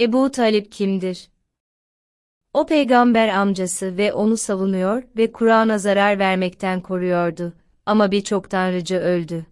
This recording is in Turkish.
Ebu Talip kimdir? O peygamber amcası ve onu savunuyor ve Kur'an'a zarar vermekten koruyordu. Ama birçok tanrıcı öldü.